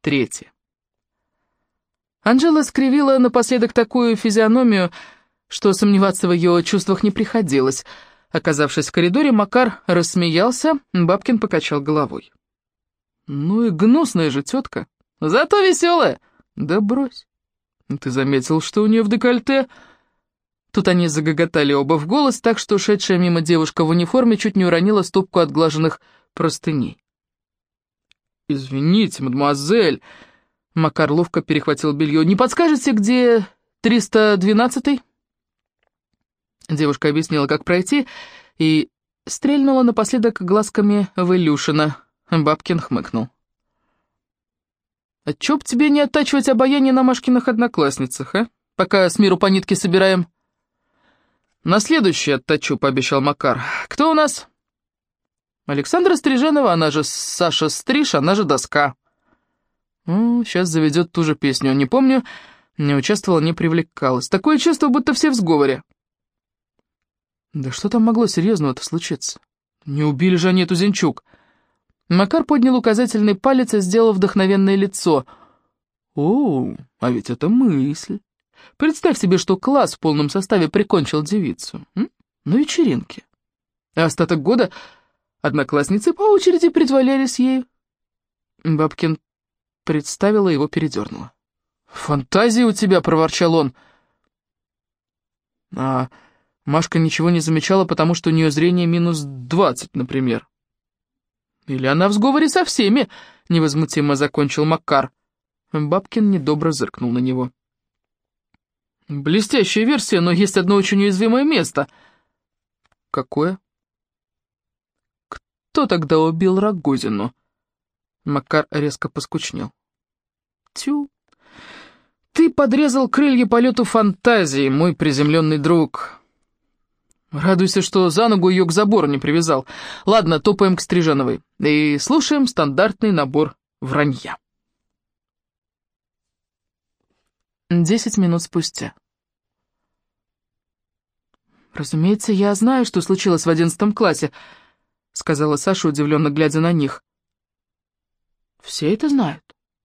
Третье. Анжела скривила напоследок такую физиономию, что сомневаться в ее чувствах не приходилось. Оказавшись в коридоре, Макар рассмеялся, Бабкин покачал головой. «Ну и гнусная же тетка. Зато веселая!» «Да брось. Ты заметил, что у нее в декольте...» Тут они загоготали оба в голос, так что шедшая мимо девушка в униформе чуть не уронила стопку отглаженных простыней. «Извините, мадемуазель...» Макар ловко перехватил белье. «Не подскажете, где 312-й?» Девушка объяснила, как пройти, и стрельнула напоследок глазками в Илюшина. Бабкин хмыкнул. «А чё б тебе не оттачивать обаяние на Машкиных одноклассницах, а? Пока с миру по нитке собираем». «На следующий оттачу», — пообещал Макар. «Кто у нас?» «Александра Стриженова, она же Саша Стриж, она же Доска». Ну, сейчас заведет ту же песню. Не помню, не участвовала, не привлекалась. Такое чувство, будто все в сговоре. Да что там могло серьезного-то случиться? Не убили же они эту Зинчук. Макар поднял указательный палец и сделал вдохновенное лицо. О, а ведь это мысль. Представь себе, что класс в полном составе прикончил девицу. М? На вечеринке. А остаток года одноклассницы по очереди притворялись ею. Бабкин представила его передернула. «Фантазия у тебя!» — проворчал он. А Машка ничего не замечала, потому что у нее зрение минус двадцать, например. Или она в сговоре со всеми, — невозмутимо закончил Макар. Бабкин недобро зыркнул на него. Блестящая версия, но есть одно очень уязвимое место. Какое? Кто тогда убил Рогозину? Макар резко поскучнел. Тю. Ты подрезал крылья полету фантазии, мой приземленный друг. Радуйся, что за ногу ее к забору не привязал. Ладно, топаем к Стрижановой и слушаем стандартный набор вранья. Десять минут спустя. «Разумеется, я знаю, что случилось в одиннадцатом классе», — сказала Саша, удивленно глядя на них. «Все это знают.